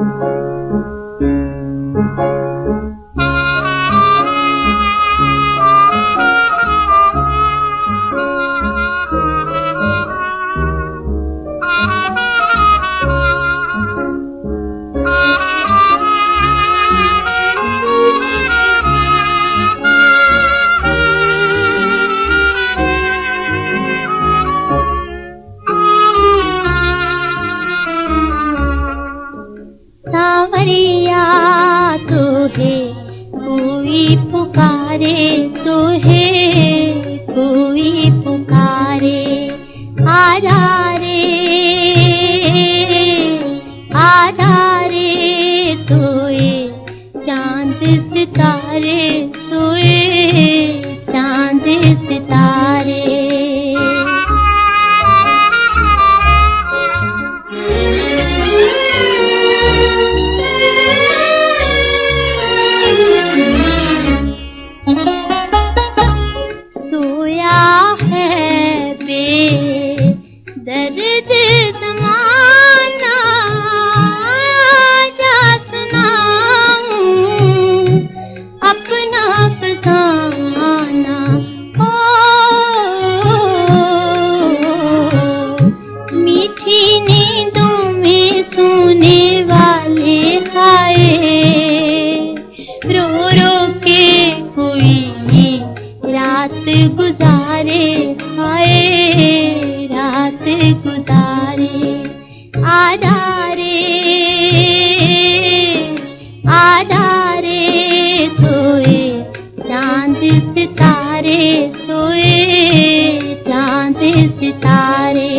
Música पुकारे पुे है कोई पुकारे आधारे आधारे तो दे गुजारे छाये रात्र गुारे आधारे आधारे सोए चांद सितारे सोए चांद सितारे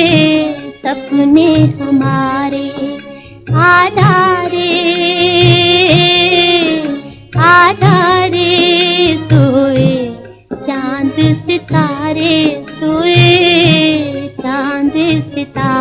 सपने हमारे आधारे रे सोए चांद सितारे सोए चांद सितारे